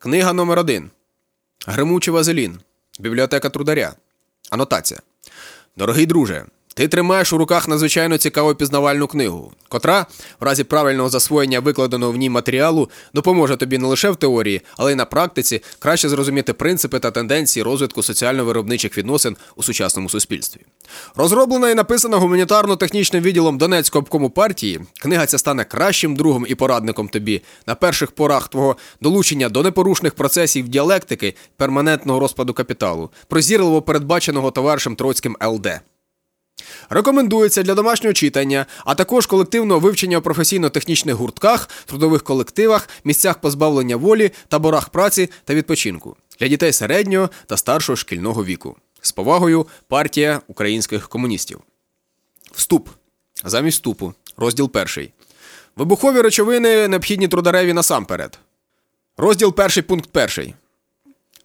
Книга номер 1 Гримучий Вазелін. Бібліотека Трударя. Анотація. Дорогий друже, ти тримаєш у руках надзвичайно цікаву пізнавальну книгу, котра, в разі правильного засвоєння викладеного в ній матеріалу, допоможе тобі не лише в теорії, але й на практиці краще зрозуміти принципи та тенденції розвитку соціально-виробничих відносин у сучасному суспільстві. Розроблена і написана гуманітарно-технічним відділом Донецького обкому партії, книга ця стане кращим другом і порадником тобі на перших порах твого долучення до непорушних процесів діалектики перманентного розпаду капіталу, прозірливо передбаченого товаришем Троцьким ЛД. Рекомендується для домашнього читання, а також колективного вивчення у професійно-технічних гуртках, трудових колективах, місцях позбавлення волі, таборах праці та відпочинку для дітей середнього та старшого шкільного віку. З повагою партія українських комуністів. Вступ. Замість вступу. Розділ перший. Вибухові речовини необхідні трудареві насамперед. Розділ перший, пункт перший.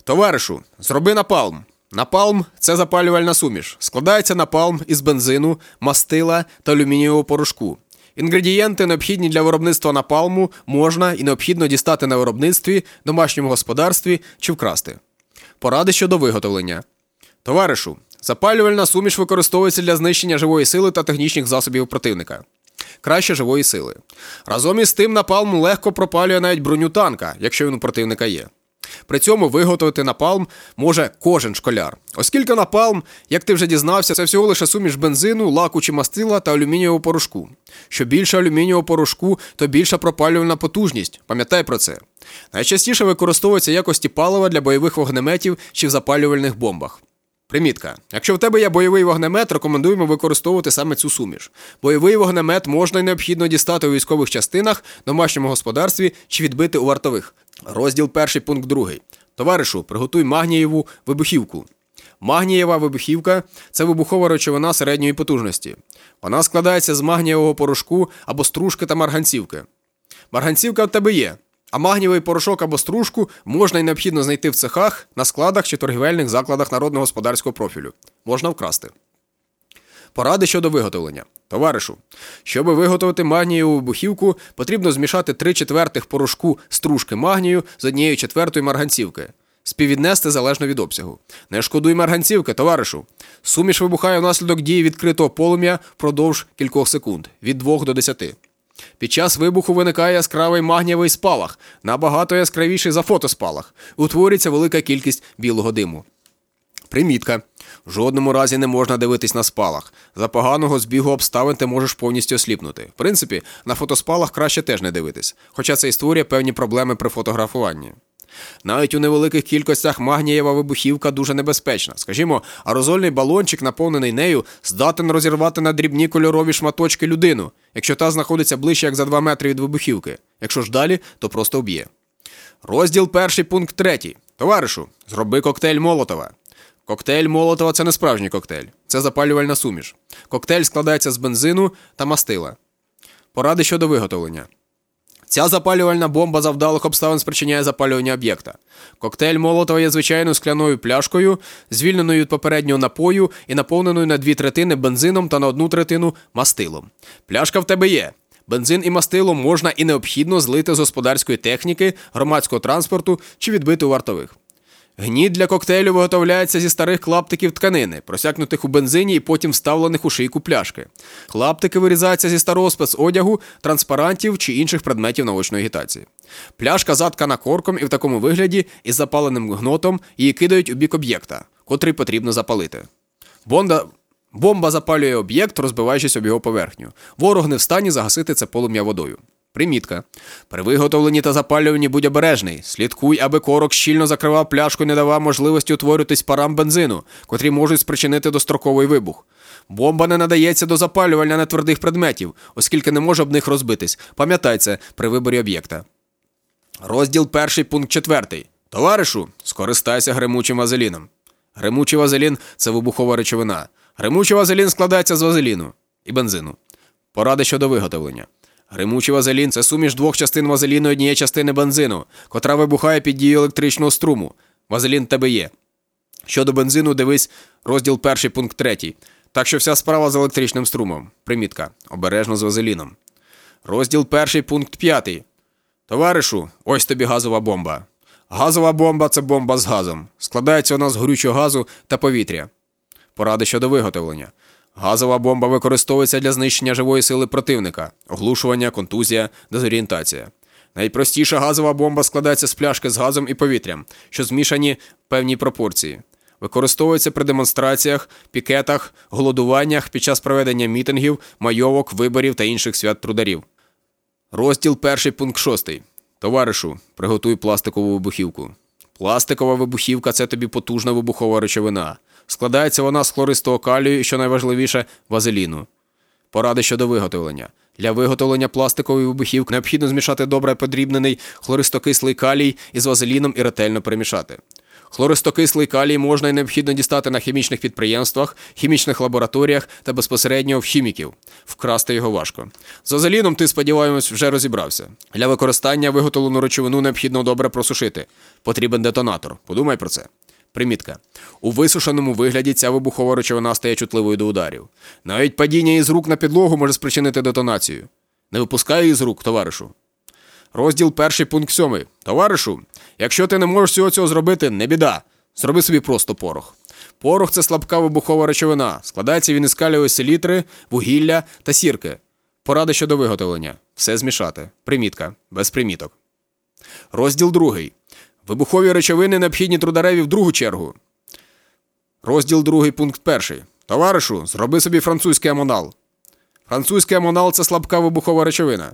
Товаришу, зроби напалм. Напалм це запалювальна суміш. Складається напалм із бензину, мастила та алюмінієвого порошку. Інгредієнти, необхідні для виробництва напалму, можна і необхідно дістати на виробництві, домашньому господарстві чи вкрасти. Поради щодо виготовлення. Товаришу, запалювальна суміш використовується для знищення живої сили та технічних засобів противника. Краще живої сили. Разом із тим напалм легко пропалює навіть броню танка, якщо він у противника є. При цьому виготовити напалм може кожен школяр. Оскільки напалм, як ти вже дізнався, це всього лише суміш бензину, лаку чи мастила та алюмінієвого порошку. Що більше алюмінієвого порошку, то більша пропалювальна потужність. Пам'ятай про це. Найчастіше використовується якості палива для бойових вогнеметів чи в запалювальних бомбах. Примітка. Якщо в тебе є бойовий вогнемет, рекомендуємо використовувати саме цю суміш. Бойовий вогнемет можна і необхідно дістати у військових частинах, домашньому господарстві чи відбити у вартових. Розділ перший, пункт другий. Товаришу, приготуй магнієву вибухівку. Магнієва вибухівка це вибухова речовина середньої потужності. Вона складається з магнієвого порошку або стружки та марганцівки. Марганцівка в тебе є, а магнієвий порошок або стружку можна і необхідно знайти в цехах, на складах чи торгівельних закладах народного господарського профілю. Можна вкрасти. Поради щодо виготовлення. Товаришу, щоб виготовити магнієву вибухівку, потрібно змішати 3 четвертих порошку стружки магнію з однією четвертою марганцівки. Співвіднести залежно від обсягу. Не шкодуй марганцівки, товаришу. Суміш вибухає внаслідок дії відкритого полум'я впродовж кількох секунд від 2 до 10. Під час вибуху виникає яскравий магнієвий спалах, набагато яскравіший за фотоспалах. Утворюється велика кількість білого диму. Примітка. В жодному разі не можна дивитись на спалах. За поганого збігу обставин ти можеш повністю осліпнути. В принципі, на фотоспалах краще теж не дивитись, хоча це і створює певні проблеми при фотографуванні. Навіть у невеликих кількостях магнієва вибухівка дуже небезпечна. Скажімо, аерозольний балончик, наповнений нею, здатен розірвати на дрібні кольорові шматочки людину, якщо та знаходиться ближче як за 2 метри від вибухівки. Якщо ж далі, то просто вб'є. Розділ перший, пункт третій. Товаришу, зроби коктейль Молотова. Коктейль Молотова це не справжній коктейль, це запалювальна суміш. Коктейль складається з бензину та мастила. Поради щодо виготовлення. Ця запалювальна бомба завдалих обставин спричиняє запалювання об'єкта. Коктейль Молотова є звичайною скляною пляшкою, звільненою від попереднього напою і наповненою на дві третини бензином та на одну третину мастилом. Пляшка в тебе є. Бензин і мастило можна і необхідно злити з господарської техніки, громадського транспорту чи відбити у вартових. Гніт для коктейлю виготовляється зі старих клаптиків тканини, просякнутих у бензині і потім вставлених у шийку пляшки. Клаптики вирізаються зі старого спецодягу, транспарантів чи інших предметів наочної агітації. Пляшка заткана корком і в такому вигляді із запаленим гнотом її кидають у бік об'єкта, котрий потрібно запалити. Бонда. Бомба запалює об'єкт, розбиваючись об його поверхню. Ворог не в стані загасити це полум'я водою. Примітка. При виготовленні та запалюванні будь обережний. Слідкуй, аби корок щільно закривав пляшку і не давав можливості утворюватись парам бензину, котрі можуть спричинити достроковий вибух. Бомба не надається до запалювання нетвердих предметів, оскільки не може об них розбитись. Пам'ятай це при виборі об'єкта. Розділ перший, пункт четвертий. Товаришу, скористайся гримучим вазеліном. Гримучий вазелін це вибухова речовина. Гримучий вазелін складається з вазеліну і бензину. Поради щодо виготовлення. Гримучий вазелін це суміш двох частин вазеліну і однієї частини бензину, котра вибухає під дією електричного струму. Вазелін тебе є. Щодо бензину, дивись розділ перший, пункт третій. Так що вся справа з електричним струмом. Примітка. Обережно з вазеліном. Розділ перший, пункт п'ятий. Товаришу, ось тобі газова бомба. Газова бомба це бомба з газом. Складається вона з горючого газу та повітря. Поради щодо виготовлення. Газова бомба використовується для знищення живої сили противника, оглушування, контузія, дезорієнтація. Найпростіша газова бомба складається з пляшки з газом і повітрям, що змішані в певній пропорції. Використовується при демонстраціях, пікетах, голодуваннях під час проведення мітингів, майовок, виборів та інших свят трударів. Розділ перший пункт 6. Товаришу, приготуй пластикову вибухівку. Пластикова вибухівка це тобі потужна вибухова речовина. Складається вона з хлористого калію і, що найважливіше, вазеліну. Поради щодо виготовлення. Для виготовлення пластикової вибухівки необхідно змішати добре подрібнений хлористокислий калій із вазеліном і ретельно перемішати. Хлористокислий калій можна і необхідно дістати на хімічних підприємствах, хімічних лабораторіях та безпосередньо в хіміків. Вкрасти його важко. З вазеліном ти, сподіваємось, вже розібрався. Для використання виготовлену речовину необхідно добре просушити. Потрібен детонатор. Подумай про це. Примітка. У висушеному вигляді ця вибухова речовина стає чутливою до ударів. Навіть падіння із рук на підлогу може спричинити детонацію. Не випускай її з рук, товаришу. Розділ перший пункт сьомий. Товаришу, якщо ти не можеш всього цього зробити, не біда. Зроби собі просто порох. Порох це слабка вибухова речовина. Складається він із калієвої селітри, вугілля та сірки. Поради щодо виготовлення. Все змішати. Примітка. Без приміток. Розділ другий. Вибухові речовини необхідні трудареві в другу чергу. Розділ другий пункт перший. Товаришу, зроби собі французький амонал. Французький амонал це слабка вибухова речовина.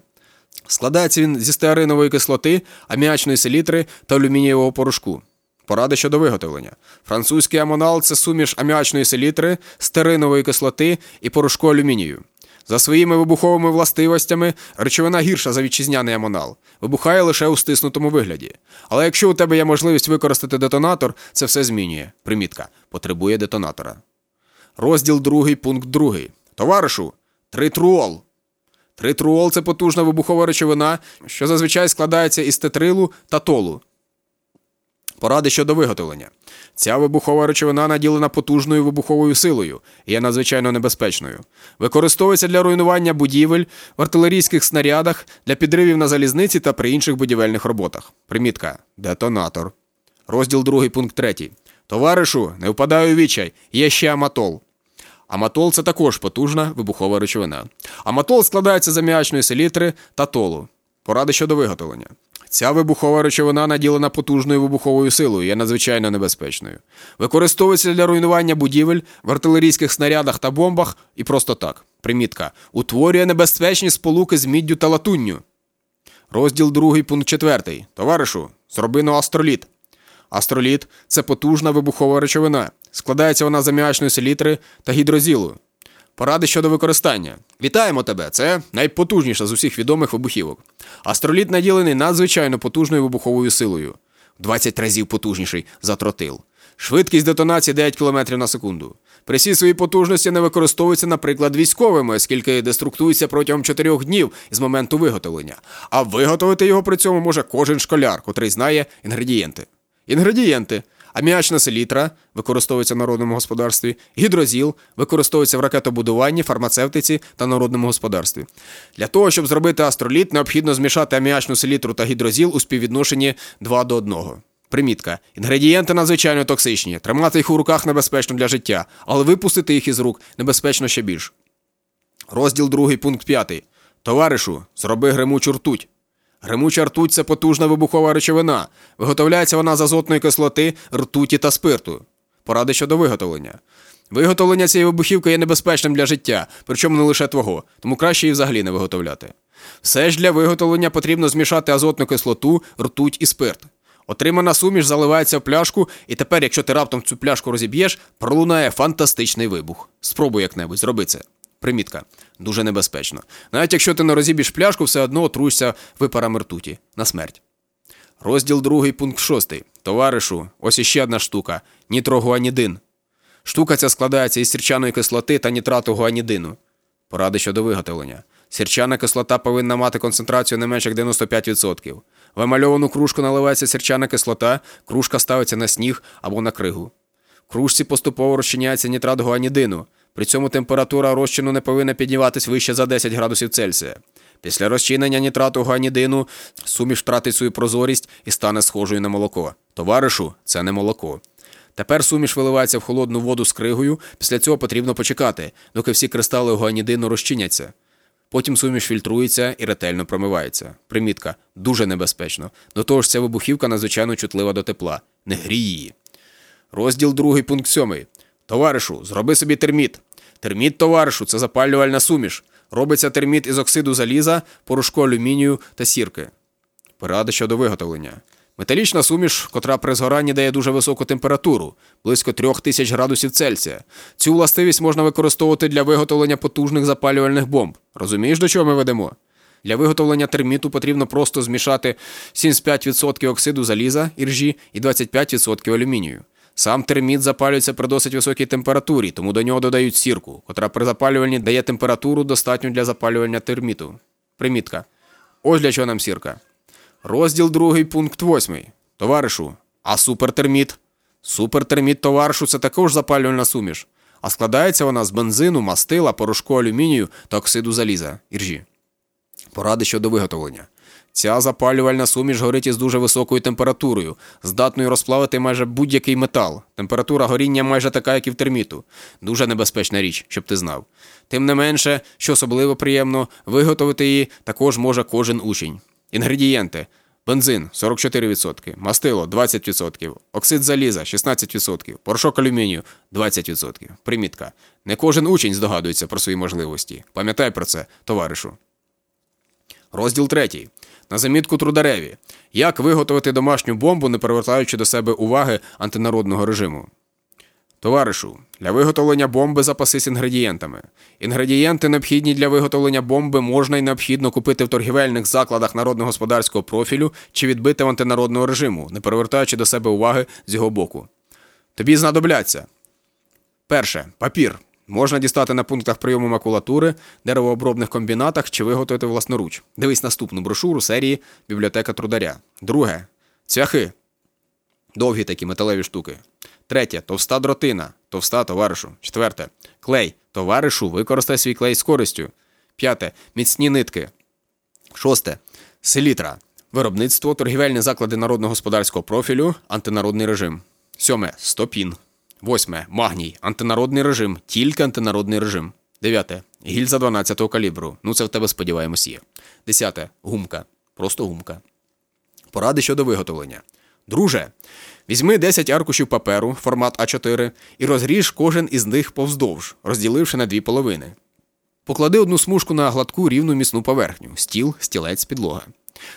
Складається він зі стеаринової кислоти, аміачної селітри та алюмінієвого порошку. Поради щодо виготовлення. Французький амонал це суміш аміачної селітри, стеринової кислоти і порошку алюмінію. За своїми вибуховими властивостями речовина гірша за вітчизняний амонал, вибухає лише у стиснутому вигляді. Але якщо у тебе є можливість використати детонатор, це все змінює. Примітка потребує детонатора. Розділ 2, пункт 2. Товаришу, тритруол. Тритруол це потужна вибухова речовина, що зазвичай складається із тетрилу та толу. Поради щодо виготовлення. Ця вибухова речовина наділена потужною вибуховою силою і є надзвичайно небезпечною. Використовується для руйнування будівель, в артилерійських снарядах, для підривів на залізниці та при інших будівельних роботах. Примітка. Детонатор. Розділ 2, пункт 3. Товаришу, не впадаю у відчай, є ще аматол. Аматол це також потужна вибухова речовина. Аматол складається з аміачної селітри та толу. Поради щодо виготовлення. Ця вибухова речовина наділена потужною вибуховою силою, є надзвичайно небезпечною. Використовується для руйнування будівель в артилерійських снарядах та бомбах і просто так. Примітка. Утворює небезпечні сполуки з міддю та латунню. Розділ 2, пункт 4. Товаришу, зробино астроліт. Астроліт це потужна вибухова речовина. Складається вона з аміачної селітри та гідрозілу. Поради щодо використання. Вітаємо тебе! Це найпотужніша з усіх відомих вибухівок. Астроліт наділений надзвичайно потужною вибуховою силою. 20 разів потужніший за тротил. Швидкість детонації 9 км на секунду. При всій своїй потужності не використовується, наприклад, військовими, оскільки деструктується протягом 4 днів з моменту виготовлення. А виготовити його при цьому може кожен школяр, котрий знає інгредієнти. Інгредієнти. Аміачна селітра використовується в народному господарстві, гідрозіл використовується в ракетобудуванні, фармацевтиці та народному господарстві. Для того, щоб зробити астроліт, необхідно змішати аміачну селітру та гідрозіл у співвідношенні 2 до 1. Примітка. Інгредієнти надзвичайно токсичні. Тримати їх у руках небезпечно для життя, але випустити їх із рук небезпечно ще більш. Розділ 2, пункт 5. Товаришу, зроби гримучу ртуть. Гримуча ртуть це потужна вибухова речовина. Виготовляється вона з азотної кислоти, ртуті та спирту. Поради щодо виготовлення. Виготовлення цієї вибухівки є небезпечним для життя, причому не лише твого, тому краще її взагалі не виготовляти. Все ж для виготовлення потрібно змішати азотну кислоту, ртуть і спирт. Отримана суміш заливається в пляшку, і тепер, якщо ти раптом цю пляшку розіб'єш, пролунає фантастичний вибух. Спробуй як-небудь зроби це. Примітка. Дуже небезпечно. Навіть якщо ти не розіб'єш пляшку, все одно отруєшся випарами ртуті. На смерть. Розділ 2, пункт 6. Товаришу, ось іще одна штука нітрогуанідин. Штука ця складається із сірчаної кислоти та нітрату гуанідину. Поради щодо виготовлення. Сірчана кислота повинна мати концентрацію не менше як 95%. В емальовану кружку наливається сірчана кислота, кружка ставиться на сніг або на кригу. В кружці поступово розчиняється нітрат гуанідину. При цьому температура розчину не повинна підніматись вище за 10 градусів Цельсія. Після розчинення нітрату ганідину суміш втратить свою прозорість і стане схожою на молоко. Товаришу, це не молоко. Тепер суміш виливається в холодну воду з кригою, після цього потрібно почекати, доки всі кристали гуанідину розчиняться. Потім суміш фільтрується і ретельно промивається. Примітка дуже небезпечно. До того ж, ця вибухівка надзвичайно чутлива до тепла. Не грій її. Розділ 2, пункт 7. Товаришу, зроби собі терміт. Терміт, товаришу, це запалювальна суміш. Робиться терміт із оксиду заліза, порошку алюмінію та сірки. Поради щодо виготовлення. Металічна суміш, котра при згоранні дає дуже високу температуру, близько 3000 градусів Цельсія. Цю властивість можна використовувати для виготовлення потужних запалювальних бомб. Розумієш, до чого ми ведемо? Для виготовлення терміту потрібно просто змішати 75% оксиду заліза, іржі і 25% алюмінію. Сам терміт запалюється при досить високій температурі, тому до нього додають сірку, котра при запалюванні дає температуру достатню для запалювання терміту. Примітка. Ось для чого нам сірка. Розділ 2, пункт 8. Товаришу, а супертерміт? Супертерміт, товаришу, це також запалювальна суміш. А складається вона з бензину, мастила, порошку алюмінію та оксиду заліза, іржі. Поради щодо виготовлення. Ця запалювальна суміш горить із дуже високою температурою, здатною розплавити майже будь-який метал. Температура горіння майже така, як і в терміту. Дуже небезпечна річ, щоб ти знав. Тим не менше, що особливо приємно, виготовити її також може кожен учень. Інгредієнти: бензин 44%, мастило 20%, оксид заліза 16%, порошок алюмінію 20%. Примітка. Не кожен учень здогадується про свої можливості. Пам'ятай про це, товаришу. Розділ 3. На замітку трудареві. Як виготовити домашню бомбу, не привертаючи до себе уваги антинародного режиму. Товаришу, для виготовлення бомби запасись інгредієнтами. Інгредієнти, необхідні для виготовлення бомби, можна і необхідно купити в торгівельних закладах народно-господарського профілю чи відбити в антинародного режиму, не привертаючи до себе уваги з його боку. Тобі знадобляться. Перше. Папір. Можна дістати на пунктах прийому макулатури, деревообробних комбінатах чи виготовити власноруч. Дивись наступну брошуру серії Бібліотека трударя. Друге. Цвяхи. Довгі такі металеві штуки. Третє товста дротина. Товста товаришу. Четверте. Клей. Товаришу, використай свій клей з користю. П'яте. Міцні нитки. Шосте. Селітра. Виробництво, торгівельні заклади народно-господарського профілю, антинародний режим. Сьоме. Стопін. Восьме. Магній. Антинародний режим. Тільки антинародний режим. Дев'яте. Гільза 12-го калібру. Ну, це в тебе сподіваємось є. Десяте. Гумка. Просто гумка. Поради щодо виготовлення. Друже, візьми 10 аркушів паперу, формат А4, і розріж кожен із них повздовж, розділивши на дві половини. Поклади одну смужку на гладку рівну міцну поверхню стіл, стілець, підлога.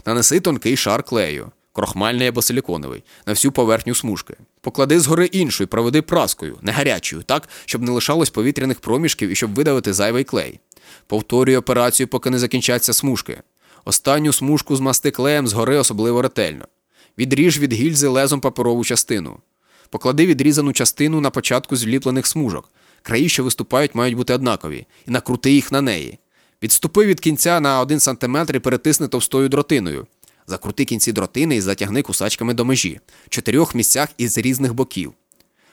Нанеси тонкий шар клею, крохмальний або силіконовий, на всю поверхню смужки. Поклади згори іншу і проведи праскою, не гарячою, так, щоб не лишалось повітряних проміжків і щоб видавити зайвий клей. Повторюй операцію, поки не закінчаться смужки. Останню смужку змасти клеєм згори особливо ретельно. Відріж від гільзи лезом паперову частину. Поклади відрізану частину на початку зліплених смужок. Краї, що виступають, мають бути однакові, і накрути їх на неї. Відступи від кінця на 1 см і перетисни товстою дротиною. Закрути кінці дротини і затягни кусачками до межі, чотирьох місцях із різних боків.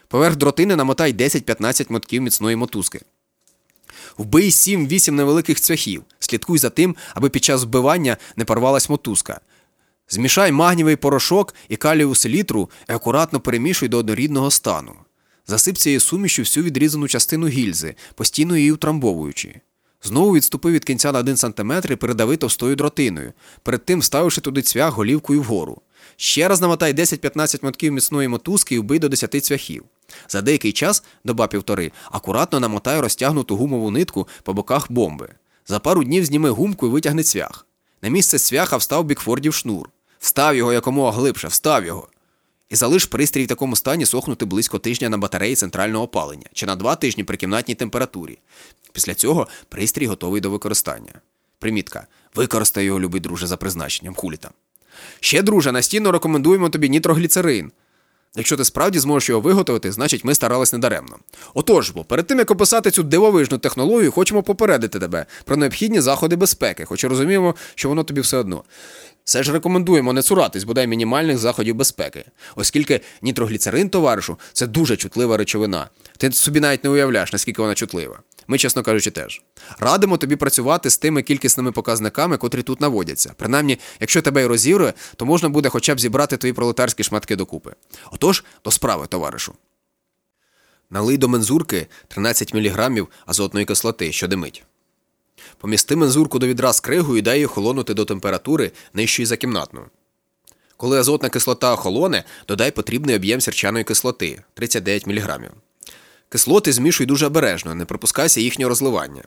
Поверх дротини намотай 10-15 мотків міцної мотузки. Вбий 7-8 невеликих цвяхів. Слідкуй за тим, аби під час вбивання не порвалась мотузка. Змішай магнівий порошок і калієву селітру і акуратно перемішуй до однорідного стану. Засип цією сумішю всю відрізану частину гільзи, постійно її утрамбовуючи. Знову відступи від кінця на 1 см і передави товстою дротиною, перед тим ставивши туди цвях голівкою вгору. Ще раз намотай 10-15 мотків міцної мотузки і вбий до 10 цвяхів. За деякий час, доба півтори, акуратно намотай розтягнуту гумову нитку по боках бомби. За пару днів зніми гумку і витягни цвях. На місце цвяха встав бікфордів шнур. Встав його якомога глибше, встав його. І залиш пристрій в такому стані сохнути близько тижня на батареї центрального опалення чи на два тижні при кімнатній температурі. Після цього пристрій готовий до використання. Примітка. Використай його, любий друже, за призначенням хулі там. Ще, друже, настійно рекомендуємо тобі нітрогліцерин. Якщо ти справді зможеш його виготовити, значить ми старались недаремно. Отож, бо перед тим як описати цю дивовижну технологію, хочемо попередити тебе про необхідні заходи безпеки, хоч розуміємо, що воно тобі все одно. Все ж рекомендуємо не цуратись бодай мінімальних заходів безпеки, оскільки нітрогліцерин, товаришу, це дуже чутлива речовина. Ти собі навіть не уявляєш, наскільки вона чутлива. Ми, чесно кажучи, теж радимо тобі працювати з тими кількісними показниками, котрі тут наводяться. Принаймні, якщо тебе й розірує, то можна буде хоча б зібрати твої пролетарські шматки докупи. Отож, до справи, товаришу. Налий до мензурки 13 мг азотної кислоти, що димить. Помісти мензурку до відра з кригою і дай її охолонути до температури нижчої за кімнатну. Коли азотна кислота охолоне, додай потрібний об'єм сірчаної кислоти 39 мг. Кислоти змішуй дуже обережно, не пропускайся їхнього розливання.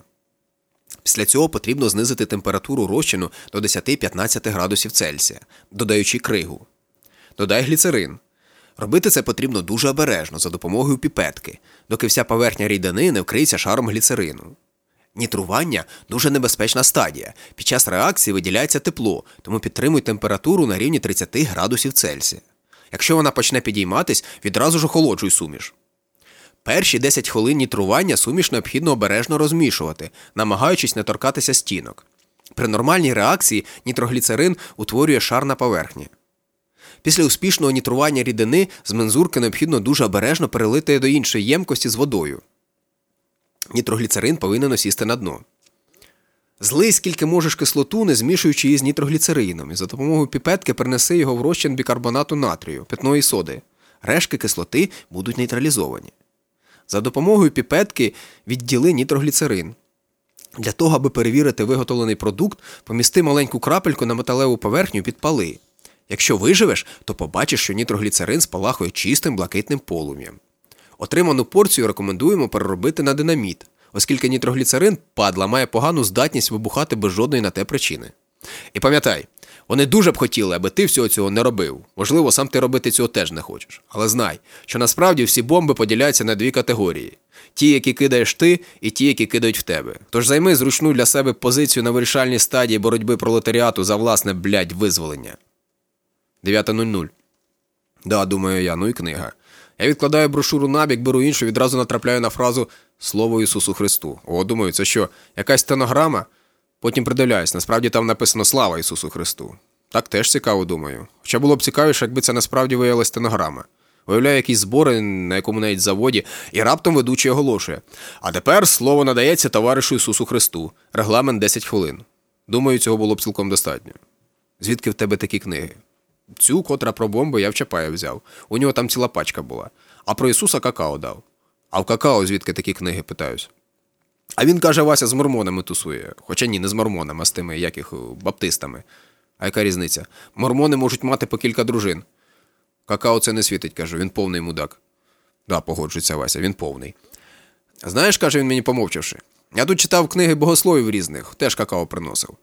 Після цього потрібно знизити температуру розчину до 10-15 градусів Цельсія, додаючи кригу. Додай гліцерин. Робити це потрібно дуже обережно за допомогою піпетки, доки вся поверхня рідини не вкриється шаром гліцерину. Нітрування дуже небезпечна стадія. Під час реакції виділяється тепло, тому підтримуй температуру на рівні 30 градусів Цельсія. Якщо вона почне підійматись, відразу ж охолоджуй суміш. Перші 10 хвилин нітрування суміш необхідно обережно розмішувати, намагаючись не торкатися стінок. При нормальній реакції нітрогліцерин утворює шар на поверхні. Після успішного нітрування рідини з мензурки необхідно дуже обережно перелити до іншої ємкості з водою. Нітрогліцерин повинен осісти на дно. Злий скільки можеш кислоту, не змішуючи її з нітрогліцерином, і за допомогою піпетки перенеси його в розчин бікарбонату натрію, питної соди. Решки кислоти будуть нейтралізовані. За допомогою піпетки відділи нітрогліцерин. Для того, аби перевірити виготовлений продукт, помісти маленьку крапельку на металеву поверхню і підпали. Якщо виживеш, то побачиш, що нітрогліцерин спалахує чистим блакитним полум'ям. Отриману порцію рекомендуємо переробити на динаміт, оскільки нітрогліцерин падла має погану здатність вибухати без жодної на те причини. І пам'ятай, вони дуже б хотіли, аби ти всього цього не робив. Можливо, сам ти робити цього теж не хочеш. Але знай, що насправді всі бомби поділяються на дві категорії: ті, які кидаєш ти, і ті, які кидають в тебе. Тож займи зручну для себе позицію на вирішальній стадії боротьби пролетаріату за власне блядь, визволення. 9.00. Да, думаю я, ну і книга. Я відкладаю брошуру набік, беру іншу, відразу натрапляю на фразу Слово Ісусу Христу. О, думаю, це що, якась стенограма? Потім придивляюсь, насправді там написано Слава Ісусу Христу. Так теж цікаво, думаю. Хоча було б цікавіше, якби це насправді виявилась стенограма. Виявляю якісь збори на якому навіть заводі, і раптом ведучий оголошує. А тепер слово надається товаришу Ісусу Христу. Регламент 10 хвилин. Думаю, цього було б цілком достатньо. Звідки в тебе такі книги? Цю, котра про бомби, я в Чапая взяв. У нього там ціла пачка була. А про Ісуса какао дав. А в какао звідки такі книги питаюсь? А він каже, Вася з мормонами тусує. Хоча ні, не з мормонами, а з тими яких баптистами. А яка різниця? Мормони можуть мати по кілька дружин. Какао це не світить, кажу, він повний мудак. Да, погоджується Вася, він повний. Знаєш, каже він мені помовчавши. Я тут читав книги богословів різних, теж какао приносив.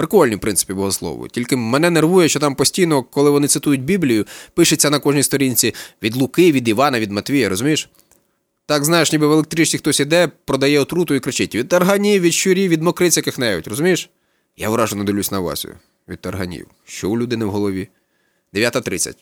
Прикольні, в принципі, богослови. Тільки мене нервує, що там постійно, коли вони цитують Біблію, пишеться на кожній сторінці від Луки, від Івана, від Матвія, розумієш? Так, знаєш, ніби в електричці хтось іде, продає отруту і кричить: від тарганів, від щурів, від мокриць яких-небудь, розумієш? Я вражено дивлюсь на Васю. Від тарганів. Що у людини в голові? 9.30.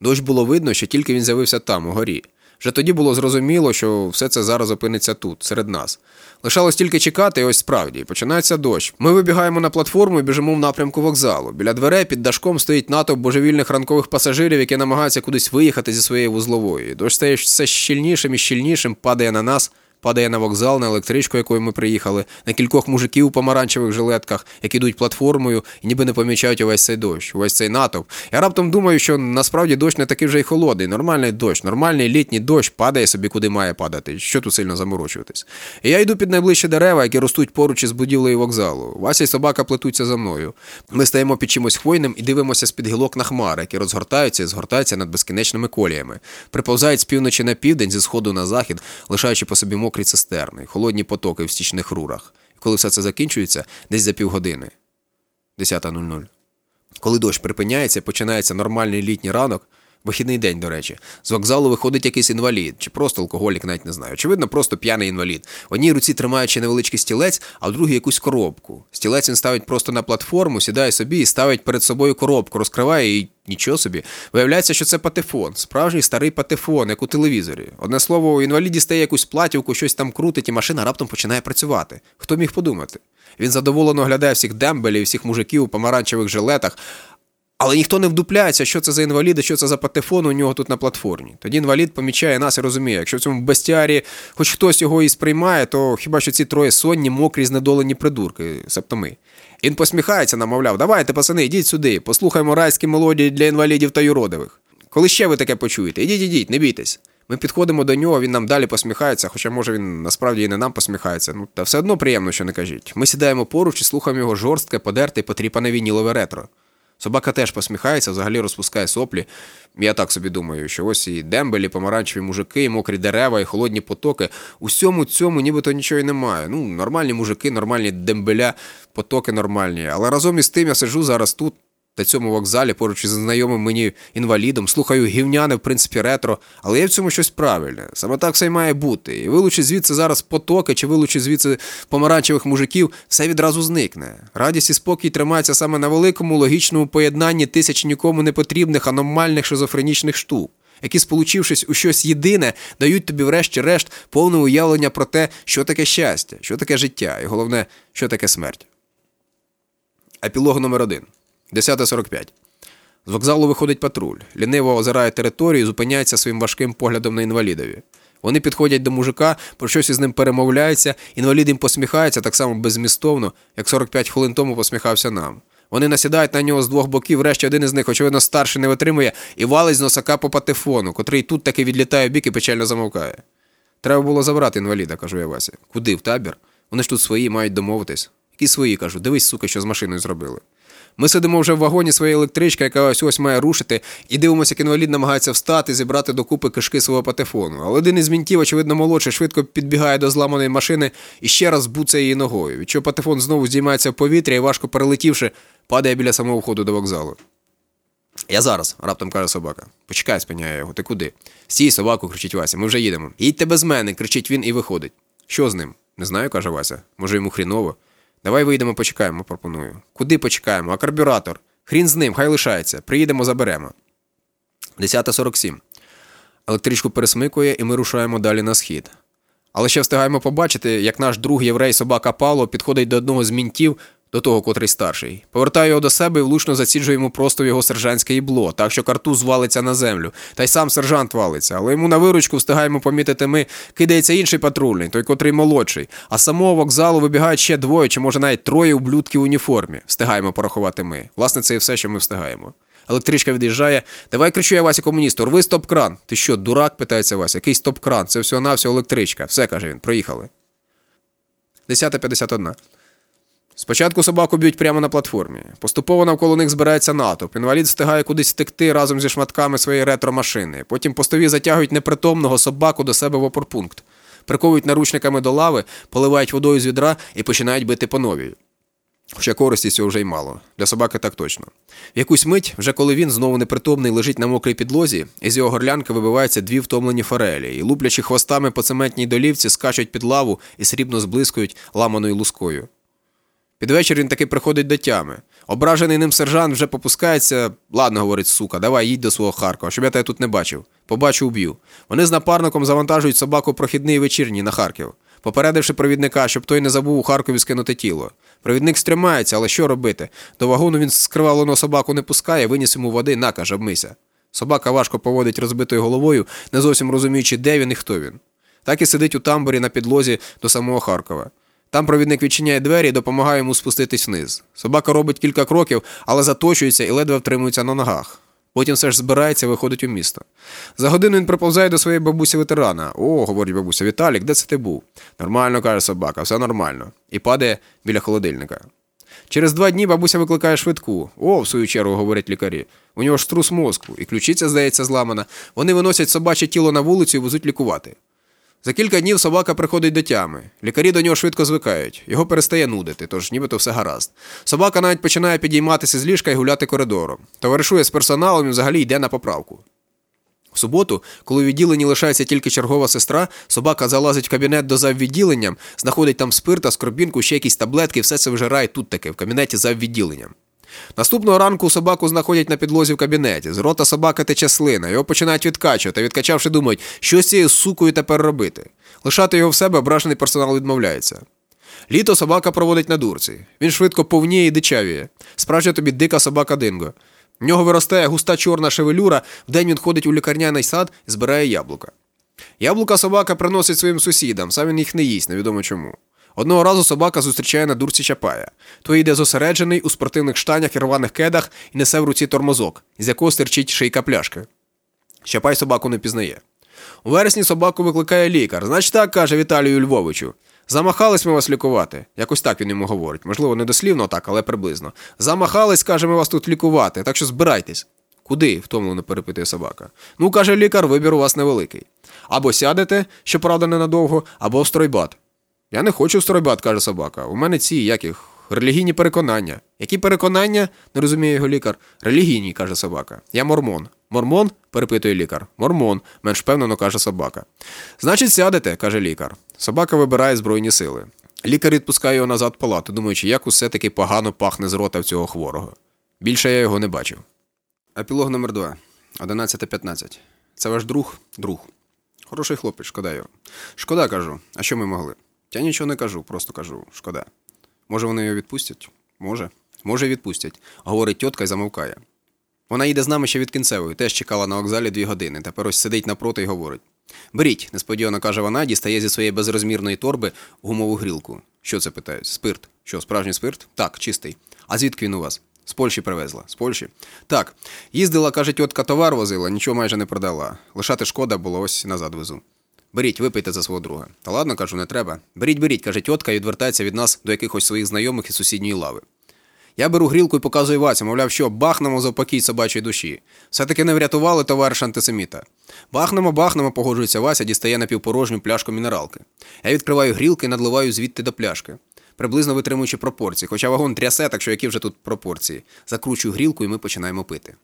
Дощ було видно, що тільки він з'явився там, у горі. Вже тоді було зрозуміло, що все це зараз опиниться тут, серед нас. Лишалось тільки чекати, і ось справді, починається дощ. Ми вибігаємо на платформу і біжимо в напрямку вокзалу. Біля дверей під дашком стоїть натовп божевільних ранкових пасажирів, які намагаються кудись виїхати зі своєї вузлової. Дощ стає все щільнішим і щільнішим, падає на нас. Падає на вокзал, на електричку, якою ми приїхали, на кількох мужиків у помаранчевих жилетках, які йдуть платформою і ніби не помічають увесь цей дощ, увесь цей натовп. Я раптом думаю, що насправді дощ не такий вже й холодний. Нормальний дощ, нормальний літній дощ падає собі, куди має падати. Що тут сильно заморочуватись? І я йду під найближчі дерева, які ростуть поруч із будівлею вокзалу. Вася й собака плетуться за мною. Ми стаємо під чимось хвойним і дивимося з-під гілок на хмари, які розгортаються і згортаються над безкінечними коліями. Приповзають з півночі на південь, зі сходу на захід, лишаючи по собі мокрі цистерни, холодні потоки в стічних рурах. І коли все це закінчується, десь за півгодини. 10.00. Коли дощ припиняється, починається нормальний літній ранок, Вихідний день, до речі. З вокзалу виходить якийсь інвалід, чи просто алкоголік, навіть не знаю. Очевидно, просто п'яний інвалід. В одній руці тримаючи невеличкий стілець, а в другій якусь коробку. Стілець він ставить просто на платформу, сідає собі і ставить перед собою коробку, розкриває і нічого собі. Виявляється, що це патефон, справжній старий патефон, як у телевізорі. Одне слово, у інваліді стає якусь платівку, щось там крутить, і машина раптом починає працювати. Хто міг подумати? Він задоволено глядає всіх дембелів, всіх мужиків у помаранчевих жилетах. Але ніхто не вдупляється, що це за інвалід і що це за патефон у нього тут на платформі. Тоді інвалід помічає нас і розуміє, якщо в цьому бестіарі хоч хтось його і сприймає, то хіба що ці троє сонні, мокрі, знедолені придурки, себто ми. Він посміхається, нам, мовляв, давайте, пацани, йдіть сюди, послухаймо райські мелодії для інвалідів та юродивих. Коли ще ви таке почуєте, ідіть, ідіть, не бійтесь. Ми підходимо до нього, він нам далі посміхається, хоча, може, він насправді і не нам посміхається. Ну, та все одно приємно, що не кажіть. Ми сідаємо поруч і слухаємо його жорстке, подерте і потріпане вінілове ретро. Собака теж посміхається, взагалі розпускає соплі. Я так собі думаю, що ось і дембелі, помаранчеві мужики, і мокрі дерева, і холодні потоки. Усьому цьому нібито нічого й немає. Ну, нормальні мужики, нормальні дембеля, потоки нормальні. Але разом із тим я сижу зараз тут, на цьому вокзалі, поруч із знайомим мені інвалідом, слухаю гівняне, в принципі, ретро, але є в цьому щось правильне. Саме так все й має бути. І вилучи звідси зараз потоки, чи вилучи звідси помаранчевих мужиків, все відразу зникне. Радість і спокій тримаються саме на великому логічному поєднанні тисяч нікому не потрібних аномальних шизофренічних штук. Які, сполучившись у щось єдине, дають тобі, врешті-решт, повне уявлення про те, що таке щастя, що таке життя, і головне, що таке смерть. Епілог номер один. 10.45. З вокзалу виходить патруль. Ліниво озирає територію і зупиняється своїм важким поглядом на інвалідові. Вони підходять до мужика, про щось із ним перемовляються, інвалід їм посміхається так само беззмістовно, як 45 хвилин тому посміхався нам. Вони насідають на нього з двох боків, врешті один із них, очевидно, старший не витримує і валить з носака по патефону, котрий тут таки відлітає в бік і печально замовкає. Треба було забрати інваліда, кажу я Вася. Куди? В табір? Вони ж тут свої мають домовитись. Які свої, кажу, дивись, сука, що з машиною зробили. Ми сидимо вже в вагоні своєї електрички, яка ось ось має рушити, і дивимося, як інвалід намагається встати, зібрати докупи кишки свого патефону. Але один із мінтів, очевидно, молодший, швидко підбігає до зламаної машини і ще раз буцає її ногою. Від патефон знову здіймається в повітря і, важко перелетівши, падає біля самого входу до вокзалу. Я зараз, раптом каже собака. Почекай, спиняє його. Ти куди? Стій, собаку, кричить Вася, ми вже їдемо. Їдьте без мене, кричить він і виходить. Що з ним? Не знаю, каже Вася. Може йому хріново. Давай вийдемо, почекаємо, пропоную. Куди почекаємо? А карбюратор? Хрін з ним, хай лишається. Приїдемо, заберемо. 10.47. Електричку пересмикує, і ми рушаємо далі на схід. Але ще встигаємо побачити, як наш друг єврей собака Павло підходить до одного з мінтів, до того, котрий старший. Повертає його до себе і влучно заціджує йому просто в його сержантське ібло, так що картуз валиться на землю. Та й сам сержант валиться. Але йому на виручку встигаємо помітити ми, кидається інший патрульний, той котрий молодший. А самого вокзалу вибігають ще двоє, чи може навіть троє ублюдків в уніформі. Встигаємо порахувати ми. Власне, це і все, що ми встигаємо. Електричка від'їжджає. Давай кричу я Вася комуністу, рви стоп-кран. Ти що, дурак? питається Вася. Який стоп-кран? Це всього навсього електричка. Все, каже він, проїхали. 10.51. Спочатку собаку б'ють прямо на платформі. Поступово навколо них збирається натовп. Інвалід встигає кудись втекти разом зі шматками своєї ретро-машини. Потім постові затягують непритомного собаку до себе в опорпункт. Приковують наручниками до лави, поливають водою з відра і починають бити по новій. Хоча користі цього вже й мало. Для собаки так точно. В якусь мить, вже коли він знову непритомний лежить на мокрій підлозі, із його горлянки вибиваються дві втомлені форелі, і луплячи хвостами по цементній долівці, скачуть під лаву і срібно зблискують ламаною лускою. Під вечір він таки приходить до тями. Ображений ним сержант вже попускається. Ладно, говорить, сука, давай їдь до свого Харкова, щоб я тебе тут не бачив. Побачу, уб'ю. Вони з напарником завантажують собаку прохідний вечірній на Харків, попередивши провідника, щоб той не забув у Харкові скинути тіло. Провідник стримається, але що робити? До вагону він скривалену собаку не пускає, виніс йому води, накаже, обмийся. Собака важко поводить розбитою головою, не зовсім розуміючи, де він і хто він. Так і сидить у тамбурі на підлозі до самого Харкова. Там провідник відчиняє двері і допомагає йому спуститись вниз. Собака робить кілька кроків, але заточується і ледве втримується на ногах. Потім все ж збирається і виходить у місто. За годину він приповзає до своєї бабусі ветерана. О, говорить бабуся, Віталік, де це ти був? Нормально, каже собака, все нормально. І падає біля холодильника. Через два дні бабуся викликає швидку. О, в свою чергу, говорять лікарі. У нього ж струс мозку, і ключиця, здається, зламана. Вони виносять собаче тіло на вулицю і везуть лікувати. За кілька днів собака приходить до тями. Лікарі до нього швидко звикають. Його перестає нудити, тож нібито все гаразд. Собака навіть починає підійматися з ліжка і гуляти коридором. Товаришує з персоналом і взагалі йде на поправку. В суботу, коли у відділенні лишається тільки чергова сестра, собака залазить в кабінет до заввідділенням, знаходить там спирта, скорбінку, ще якісь таблетки, все це вижирає тут таки, в кабінеті заввідділенням. Наступного ранку собаку знаходять на підлозі в кабінеті. З рота собака тече слина, його починають відкачувати, відкачавши, думають, що з цією сукою тепер робити. Лишати його в себе ображений персонал відмовляється. Літо собака проводить на дурці. Він швидко повніє і дичавіє. Справжня тобі дика собака Динго. В нього виростає густа чорна шевелюра, вдень він ходить у лікарняний сад і збирає яблука. Яблука собака приносить своїм сусідам, сам він їх не їсть, невідомо чому. Одного разу собака зустрічає на дурці Чапая. Той йде зосереджений у спортивних штанях і рваних кедах і несе в руці тормозок, з якого стирчить шийка пляшки. Чапай собаку не пізнає. У вересні собаку викликає лікар. Значить так, каже Віталію Львовичу. Замахались ми вас лікувати. Якось так він йому говорить. Можливо, не дослівно так, але приблизно. Замахались, каже, ми вас тут лікувати, так що збирайтесь. Куди? втомлено перепитує собака. Ну, каже лікар, вибір у вас невеликий. Або сядете, щоправда, ненадовго, або в стройбат. Я не хочу в стройбат, каже собака. У мене ці яких релігійні переконання. Які переконання? не розуміє його лікар. Релігійні, каже собака. Я мормон. Мормон? перепитує лікар. Мормон, менш впевнено каже собака. Значить, сядете, каже лікар. Собака вибирає збройні сили. Лікар відпускає його назад в палату, думаючи, як усе таки погано пахне з рота в цього хворого. Більше я його не бачив. Епілог номер 2 11.15. Це ваш друг? Друг. Хороший хлопець, шкода його. Шкода, кажу. А що ми могли? Я нічого не кажу, просто кажу, шкода. Може, вони його відпустять? Може. Може, відпустять, говорить тітка і замовкає. Вона їде з нами ще від кінцевої, теж чекала на вокзалі дві години, тепер ось сидить напроти і говорить. Беріть, несподівано каже вона, дістає зі своєї безрозмірної торби гумову грілку. Що це питають? Спирт. Що, справжній спирт? Так, чистий. А звідки він у вас? З Польщі привезла. З Польщі? Так. Їздила, каже, тітка товар возила, нічого майже не продала. Лишати шкода було, ось назад везу. Беріть, випийте за свого друга. Та ладно, кажу, не треба. Беріть, беріть, каже тітка і відвертається від нас до якихось своїх знайомих із сусідньої лави. Я беру грілку і показую Васю, мовляв, що бахнемо за покій собачої душі. Все-таки не врятували товариш антисеміта. Бахнемо, бахнемо, погоджується Вася, дістає напівпорожню пляшку мінералки. Я відкриваю грілки і надливаю звідти до пляшки, приблизно витримуючи пропорції, хоча вагон трясе, так що які вже тут пропорції. Закручую грілку і ми починаємо пити.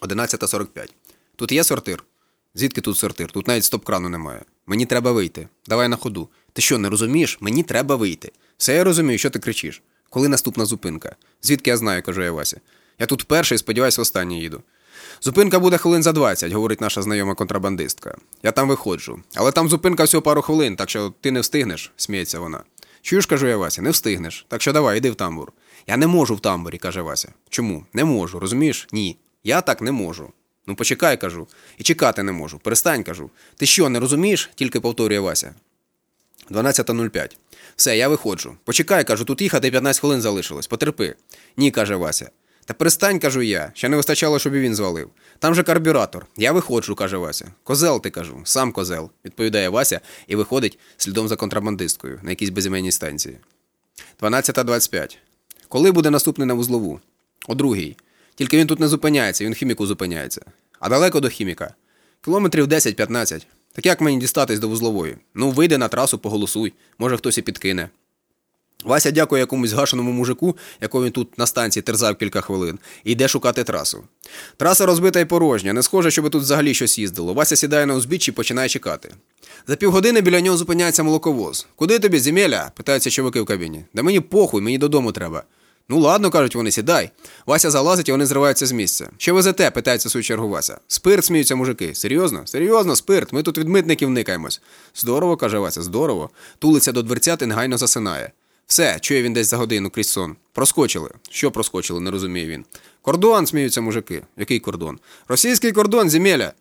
11.45. Тут є сортир? Звідки тут сортир? Тут навіть стоп-крану немає. Мені треба вийти. Давай на ходу. Ти що, не розумієш? Мені треба вийти. Все я розумію, що ти кричиш. Коли наступна зупинка? Звідки я знаю, кажу я Вася. Я тут перший, сподіваюся, останній їду. Зупинка буде хвилин за 20, говорить наша знайома контрабандистка. Я там виходжу. Але там зупинка всього пару хвилин, так що ти не встигнеш, сміється вона. Чуєш, кажу я Вася, не встигнеш. Так що давай, йди в тамбур. Я не можу в тамбурі, каже Вася. Чому? Не можу, розумієш? Ні. Я так не можу. Ну почекай, кажу. І чекати не можу. Перестань, кажу. Ти що, не розумієш? Тільки повторює Вася. 12.05. Все, я виходжу. Почекай, кажу, тут їхати 15 хвилин залишилось. Потерпи. Ні, каже Вася. Та перестань, кажу я. Ще не вистачало, щоб і він звалив. Там же карбюратор. Я виходжу, каже Вася. Козел ти кажу, сам козел, відповідає Вася і виходить слідом за контрабандисткою на якійсь безіменній станції. 12.25. Коли буде наступний на вузлову? О другій. Тільки він тут не зупиняється, він хіміку зупиняється. А далеко до хіміка? Кілометрів 10-15. Так як мені дістатись до вузлової? Ну, вийди на трасу, поголосуй, може хтось і підкине. Вася дякує якомусь гашеному мужику, якого він тут на станції терзав кілька хвилин, і йде шукати трасу. Траса розбита і порожня, не схоже, щоб тут взагалі щось їздило. Вася сідає на узбіччі і починає чекати. За півгодини біля нього зупиняється молоковоз. Куди тобі, земеля? питаються чоловіки в кабіні. Да мені похуй, мені додому треба. Ну ладно, кажуть вони, сідай. Вася залазить і вони зриваються з місця. Що везете? питається свою чергу Вася. Спирт сміються мужики. Серйозно? Серйозно, спирт. Ми тут від митників никаємось. Здорово, каже Вася, здорово. Тулиться до дверцят і негайно засинає. Все, чує він десь за годину крізь сон. Проскочили. Що проскочили, не розуміє він. Кордон, сміються мужики. Який кордон? Російський кордон, земеля.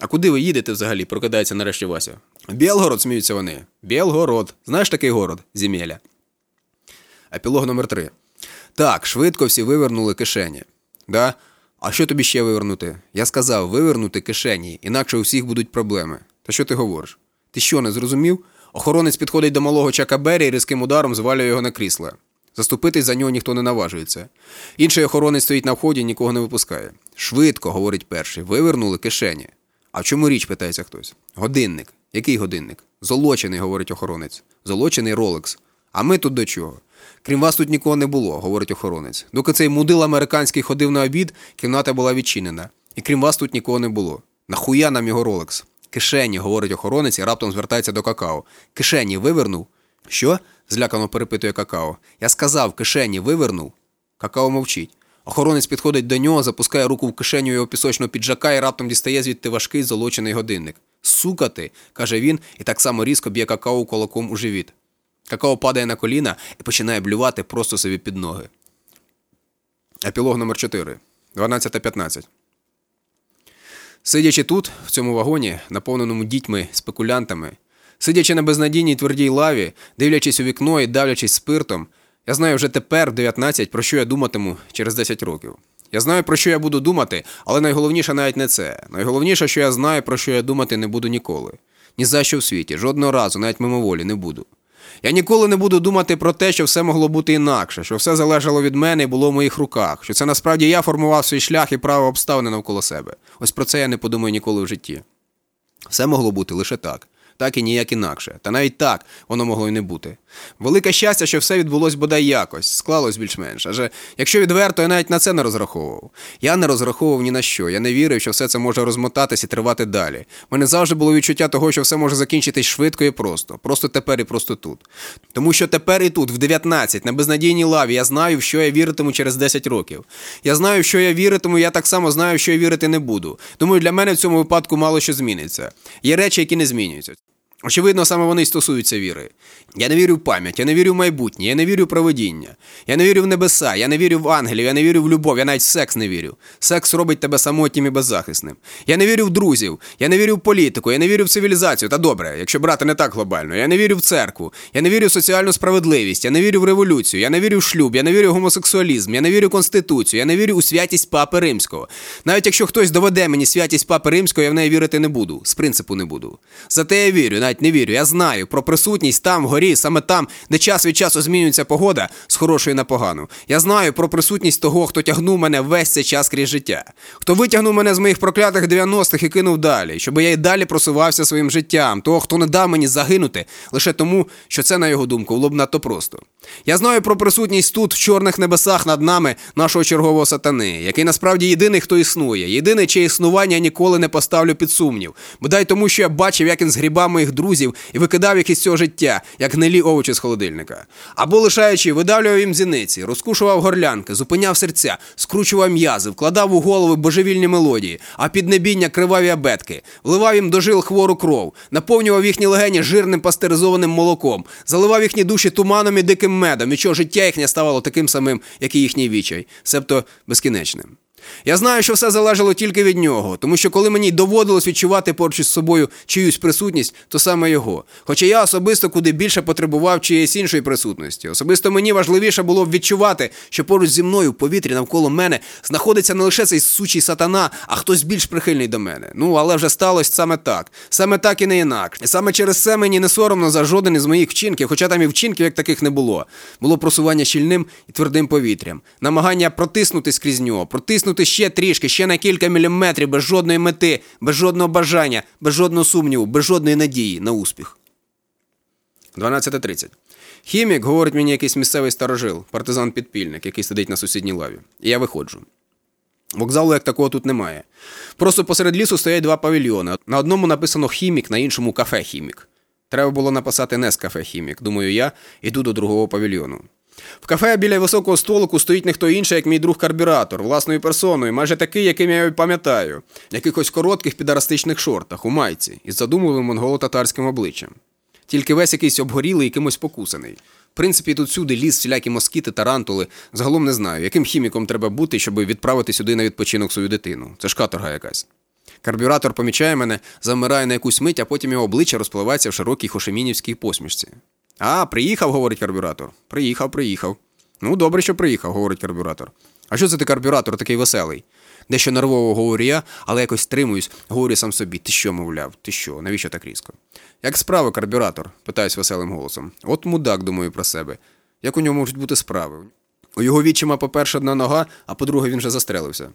А куди ви їдете взагалі? прокидається нарешті Вася. Білгород, сміються вони. Білгород. Знаєш такий город? Земеля. Епілог номер 3 Так, швидко всі вивернули кишені. Да? А що тобі ще вивернути? Я сказав вивернути кишені, інакше у всіх будуть проблеми. Та що ти говориш? Ти що, не зрозумів? Охоронець підходить до малого Чака Беррі і різким ударом звалює його на крісло. Заступитись за нього ніхто не наважується. Інший охоронець стоїть на вході нікого не випускає. Швидко, говорить перший, вивернули кишені. А в чому річ, питається хтось. Годинник. Який годинник? Золочений, говорить охоронець. Золочений Ролекс. А ми тут до чого? Крім вас тут нікого не було, говорить охоронець. Доки цей мудил американський ходив на обід, кімната була відчинена. І крім вас тут нікого не було. Нахуя нам його Ролекс? Кишені, говорить охоронець і раптом звертається до какао. Кишені вивернув? Що? злякано перепитує какао. Я сказав, кишені вивернув. Какао мовчить. Охоронець підходить до нього, запускає руку в кишеню його пісочного піджака і раптом дістає звідти важкий золочений годинник. Сука ти, каже він, і так само різко б'є какао кулаком у живіт. Какао падає на коліна і починає блювати просто собі під ноги. Епілог номер 4 12.15. Сидячи тут, в цьому вагоні, наповненому дітьми, спекулянтами, сидячи на безнадійній твердій лаві, дивлячись у вікно і давлячись спиртом, я знаю вже тепер, в 19, про що я думатиму через 10 років. Я знаю, про що я буду думати, але найголовніше навіть не це. Найголовніше, що я знаю, про що я думати не буду ніколи. Ні за що в світі, жодного разу, навіть мимоволі, не буду. Я ніколи не буду думати про те, що все могло бути інакше, що все залежало від мене і було в моїх руках, що це насправді я формував свій шлях і право обставини навколо себе. Ось про це я не подумаю ніколи в житті. Все могло бути лише так, так і ніяк інакше. Та навіть так воно могло й не бути. Велике щастя, що все відбулось бодай якось, склалось більш-менш. Адже якщо відверто, я навіть на це не розраховував. Я не розраховував ні на що. Я не вірив, що все це може розмотатись і тривати далі. У мене завжди було відчуття того, що все може закінчитись швидко і просто. Просто тепер і просто тут. Тому що тепер і тут, в 19, на безнадійній лаві, я знаю, в що я віритиму через 10 років. Я знаю, в що я віритиму, я так само знаю, в що я вірити не буду. Думаю, для мене в цьому випадку мало що зміниться. Є речі, які не змінюються. Очевидно, саме вони стосуються віри. Я не вірю в пам'ять, я не вірю в майбутнє, я не вірю в проведіння. Я не вірю в небеса, я не вірю в ангелів, я не вірю в любов, я навіть в секс не вірю. Секс робить тебе самотнім і беззахисним. Я не вірю в друзів, я не вірю в політику, я не вірю в цивілізацію. Та добре, якщо брати не так глобально. Я не вірю в церкву, я не вірю в соціальну справедливість, я не вірю в революцію, я не вірю в шлюб, я не вірю в гомосексуалізм, я не вірю в конституцію, я не вірю у святість Папи Римського. Навіть якщо хтось доведе мені святість Папи Римського, я в неї вірити не буду. З принципу не буду. Зате я вірю, навіть не вірю. Я знаю про присутність там вгорі, саме там, де час від часу змінюється погода з хорошої на погану. Я знаю про присутність того, хто тягнув мене весь цей час крізь життя, хто витягнув мене з моїх проклятих 90-х і кинув далі, щоб я й далі просувався своїм життям, того, хто не дав мені загинути, лише тому, що це, на його думку, було б надто просто. Я знаю про присутність тут, в чорних небесах над нами, нашого чергового сатани, який насправді єдиний, хто існує, єдиний, чиє існування я ніколи не поставлю під сумнів. Бодай тому, що я бачив, як він згрібав моїх друзів і викидав їх із цього життя, як гнилі овочі з холодильника. Або лишаючи, видавлював їм зіниці, розкушував горлянки, зупиняв серця, скручував м'язи, вкладав у голови божевільні мелодії, а під небіння криваві абетки, вливав їм до жил хвору кров, наповнював їхні легені жирним пастеризованим молоком, заливав їхні душі туманом і диким медом, і чого життя їхнє ставало таким самим, як і їхній вічай, себто безкінечним. Я знаю, що все залежало тільки від нього, тому що коли мені доводилось відчувати поруч із собою чиюсь присутність, то саме його. Хоча я особисто куди більше потребував чиєїсь іншої присутності. Особисто мені важливіше було б відчувати, що поруч зі мною в повітрі навколо мене знаходиться не лише цей сучий сатана, а хтось більш прихильний до мене. Ну, але вже сталося саме так. Саме так і не інакше. Саме через це мені не соромно за жоден із моїх вчинків, хоча там і вчинків як таких не було. Було просування щільним і твердим повітрям, намагання протиснутись крізь нього, протиснути ще трішки, ще на кілька міліметрів, без жодної мети, без жодного бажання, без жодного сумніву, без жодної надії на успіх. 12.30. Хімік, говорить мені якийсь місцевий старожил, партизан-підпільник, який сидить на сусідній лаві. І я виходжу. Вокзалу як такого тут немає. Просто посеред лісу стоять два павільйони. На одному написано хімік, на іншому кафе хімік. Треба було написати не з кафе хімік, думаю я, іду до другого павільйону. В кафе біля високого столику стоїть не хто інший, як мій друг карбюратор, власною персоною, майже такий, яким я його пам'ятаю, в якихось коротких підарастичних шортах, у майці, із задумливим монголо-татарським обличчям. Тільки весь якийсь обгорілий і кимось покусаний. В принципі, тут сюди ліс, всілякі москіти, тарантули. Загалом не знаю, яким хіміком треба бути, щоб відправити сюди на відпочинок свою дитину. Це ж каторга якась. Карбюратор помічає мене, замирає на якусь мить, а потім його обличчя розпливається в широкій хошемінівській посмішці. А, приїхав, говорить карбюратор. Приїхав, приїхав. Ну, добре, що приїхав, говорить карбюратор. А що це ти карбюратор такий веселий? Дещо нервово говорю я, але якось стримуюсь, говорю сам собі, ти що, мовляв, ти що, навіщо так різко? Як справи, карбюратор? питаюсь веселим голосом. От мудак, думаю про себе. Як у нього можуть бути справи? У його відчима, по-перше, одна нога, а по-друге, він вже застрелився.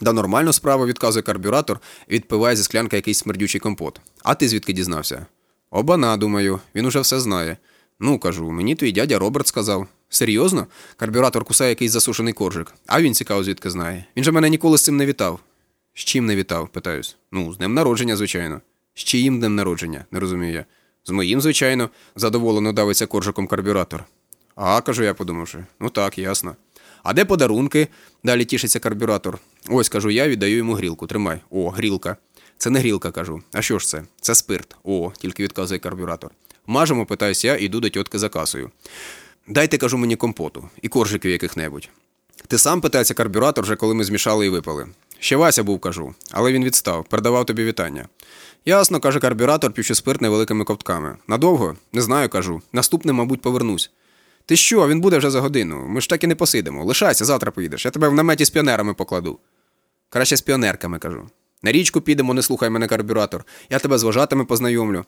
Да нормально справа, відказує карбюратор відпиває зі склянка якийсь смердючий компот. А ти звідки дізнався? Обана, думаю, він уже все знає. Ну, кажу, мені твій дядя Роберт сказав. Серйозно? Карбюратор кусає якийсь засушений коржик. А він цікаво, звідки знає. Він же мене ніколи з цим не вітав. З чим не вітав? питаюсь. Ну, з днем народження, звичайно. З чиїм днем народження? не розумію я. З моїм, звичайно, задоволено давиться коржиком карбюратор. А, кажу я, подумавши. Ну так, ясно. А де подарунки? Далі тішиться карбюратор. Ось кажу я, віддаю йому грілку. Тримай. О, грілка. Це не грілка, кажу. А що ж це? Це спирт. О, тільки відказує карбюратор. Мажемо, питаюсь я, іду до тітки за касою. Дайте, кажу мені компоту і коржиків яких-небудь. Ти сам питається карбюратор, вже коли ми змішали і випали. Ще Вася був, кажу, але він відстав, передавав тобі вітання. Ясно, каже карбюратор, п'ючи спирт невеликими ковтками. Надовго? Не знаю, кажу. Наступним, мабуть, повернусь. Ти що, він буде вже за годину. Ми ж так і не посидимо. Лишайся, завтра поїдеш. Я тебе в наметі з піонерами покладу. Краще з піонерками, кажу. На річку підемо, не слухай мене карбюратор. Я тебе з вожатими познайомлю.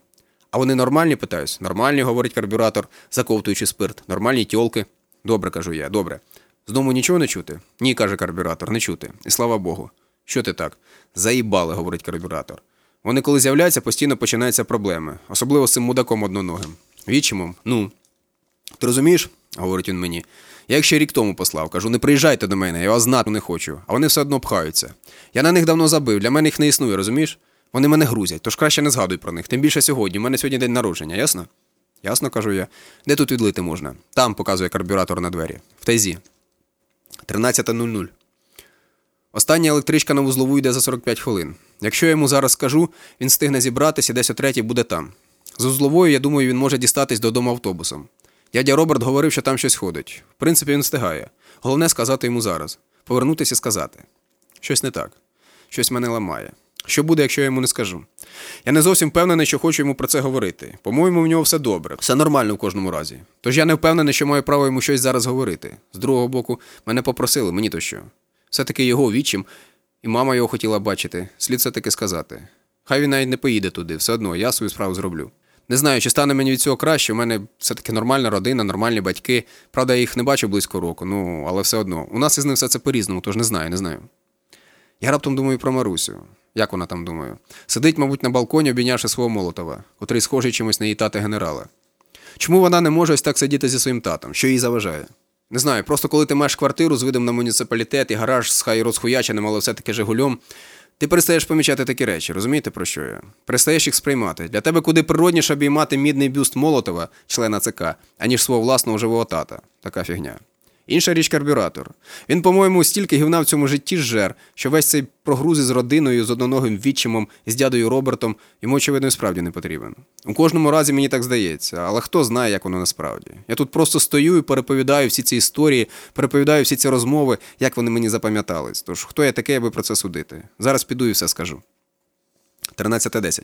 А вони нормальні, питаюсь? Нормальні, говорить карбюратор, заковтуючи спирт. Нормальні тьолки. Добре, кажу я, добре. З дому нічого не чути? Ні, каже карбюратор, не чути. І слава Богу. Що ти так? Заїбали, говорить карбюратор. Вони, коли з'являються, постійно починаються проблеми, особливо з цим мудаком одноногим. Вічимом, ну. Ти розумієш? говорить він мені. Я їх ще рік тому послав, кажу, не приїжджайте до мене, я вас знати не хочу, а вони все одно пхаються. Я на них давно забив, для мене їх не існує, розумієш? Вони мене грузять, тож краще не згадуй про них. Тим більше сьогодні. У мене сьогодні день народження, ясно? Ясно, кажу я. Де тут відлити можна? Там показує карбюратор на двері. В тайзі. 13.00. Остання електричка на вузлову йде за 45 хвилин. Якщо я йому зараз скажу, він встигне зібратися десь о третій буде там. З узловою, я думаю, він може дістатись додому автобусом. Дядя Роберт говорив, що там щось ходить. В принципі, він встигає. Головне сказати йому зараз. Повернутися і сказати. Щось не так. Щось мене ламає. Що буде, якщо я йому не скажу? Я не зовсім впевнений, що хочу йому про це говорити. По-моєму, в нього все добре, все нормально в кожному разі. Тож я не впевнений, що маю право йому щось зараз говорити. З другого боку, мене попросили, мені то що. Все-таки його вічим, і мама його хотіла бачити, слід все таки сказати. Хай він навіть не поїде туди, все одно, я свою справу зроблю. Не знаю, чи стане мені від цього краще. У мене все-таки нормальна родина, нормальні батьки. Правда, я їх не бачу близько року, ну але все одно. У нас із ним все це по-різному, тож не знаю, не знаю. Я раптом думаю про Марусю. Як вона там думає? Сидить, мабуть, на балконі, обійнявши свого Молотова, котрий схожий чимось на її тата генерала. Чому вона не може ось так сидіти зі своїм татом? Що їй заважає? Не знаю, просто коли ти маєш квартиру з видом на муніципалітет і гараж з хай розхуяченим, але все-таки Жигульом, ти перестаєш помічати такі речі, розумієте, про що я? Перестаєш їх сприймати. Для тебе куди природніше обіймати мідний бюст Молотова, члена ЦК, аніж свого власного живого тата. Така фігня. Інша річ карбюратор. Він, по-моєму, стільки гівна в цьому житті зжер, що весь цей прогруз із родиною, з одноногим відчимом, з дядою Робертом йому, очевидно, і справді не потрібен. У кожному разі мені так здається, але хто знає, як воно насправді. Я тут просто стою і переповідаю всі ці історії, переповідаю всі ці розмови, як вони мені запам'ятались. Тож хто я такий, аби про це судити? Зараз піду і все скажу. 13.10.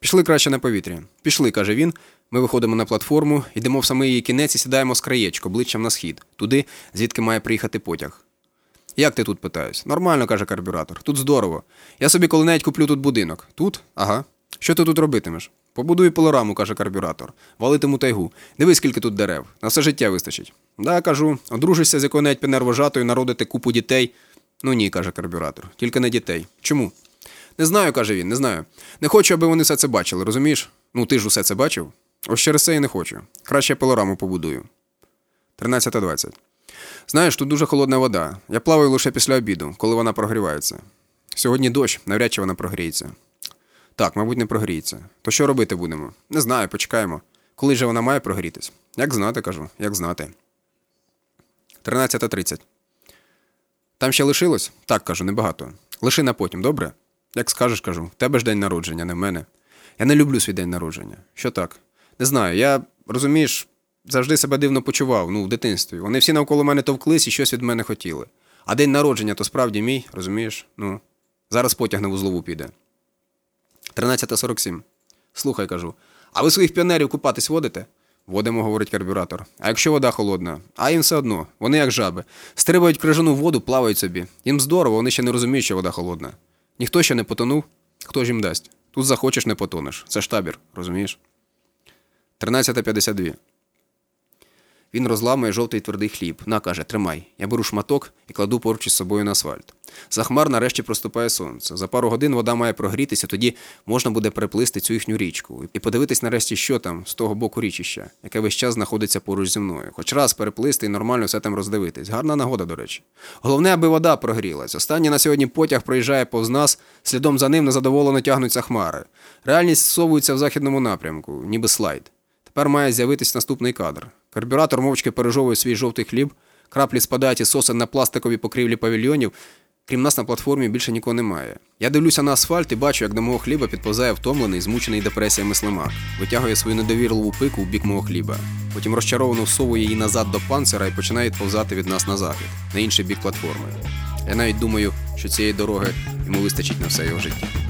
Пішли краще на повітря. Пішли, каже він. Ми виходимо на платформу, йдемо в самий її кінець і сідаємо з краєчко, обличчям на схід, туди, звідки має приїхати потяг. Як ти тут питаюсь? Нормально, каже карбюратор. Тут здорово. Я собі коли-небудь куплю тут будинок. Тут? Ага. Що ти тут робитимеш? Побудую полораму, каже карбюратор. Валитиму тайгу. Дивись, скільки тут дерев. На все життя вистачить. Да, кажу, одружишся з якою навіть пенервожатою, народити купу дітей. Ну ні, каже карбюратор. Тільки не дітей. Чому? Не знаю, каже він, не знаю. Не хочу, аби вони все це бачили, розумієш? Ну, ти ж усе це бачив? Ось через це і не хочу. Краще я пилораму побудую. 13.20. Знаєш, тут дуже холодна вода. Я плаваю лише після обіду, коли вона прогрівається. Сьогодні дощ, навряд чи вона прогріється. Так, мабуть, не прогріється. То що робити будемо? Не знаю, почекаємо. Коли же вона має прогрітись? Як знати, кажу, як знати. 13.30. Там ще лишилось? Так, кажу, небагато. Лиши на потім, добре? Як скажеш, кажу, в тебе ж день народження, не в мене. Я не люблю свій день народження. Що так? Не знаю, я розумієш, завжди себе дивно почував, ну, в дитинстві. Вони всі навколо мене товклись і щось від мене хотіли. А день народження то справді мій, розумієш? Ну, зараз потяг на вузлову піде. 13.47. Слухай, кажу. А ви своїх піонерів купатись водите? Водимо, говорить карбюратор. А якщо вода холодна? А їм все одно, вони як жаби. Стрибають крижану воду, плавають собі. Їм здорово, вони ще не розуміють, що вода холодна. Ніхто ще не потонув, хто ж їм дасть? Тут захочеш, не потонеш. Це ж табір, розумієш? 13.52. Він розламує жовтий твердий хліб. На каже, тримай. Я беру шматок і кладу поруч із собою на асфальт. За хмар нарешті проступає сонце. За пару годин вода має прогрітися, тоді можна буде переплисти цю їхню річку і подивитись нарешті, що там з того боку річища, яке весь час знаходиться поруч зі мною. Хоч раз переплисти і нормально все там роздивитись. Гарна нагода, до речі. Головне, аби вода прогрілась. Останній на сьогодні потяг проїжджає повз нас, слідом за ним незадоволено тягнуться хмари. Реальність всовується в західному напрямку, ніби слайд. Тепер має з'явитись наступний кадр. Карбюратор мовчки пережовує свій жовтий хліб, краплі спадають із сосен на пластикові покрівлі павільйонів. Крім нас на платформі більше нікого немає. Я дивлюся на асфальт і бачу, як до мого хліба підповзає втомлений, змучений депресіями слимак, витягує свою недовірливу пику в бік мого хліба. Потім розчаровано всовує її назад до панцира і починає відповзати від нас на захід, на інший бік платформи. Я навіть думаю, що цієї дороги йому вистачить на все його життя.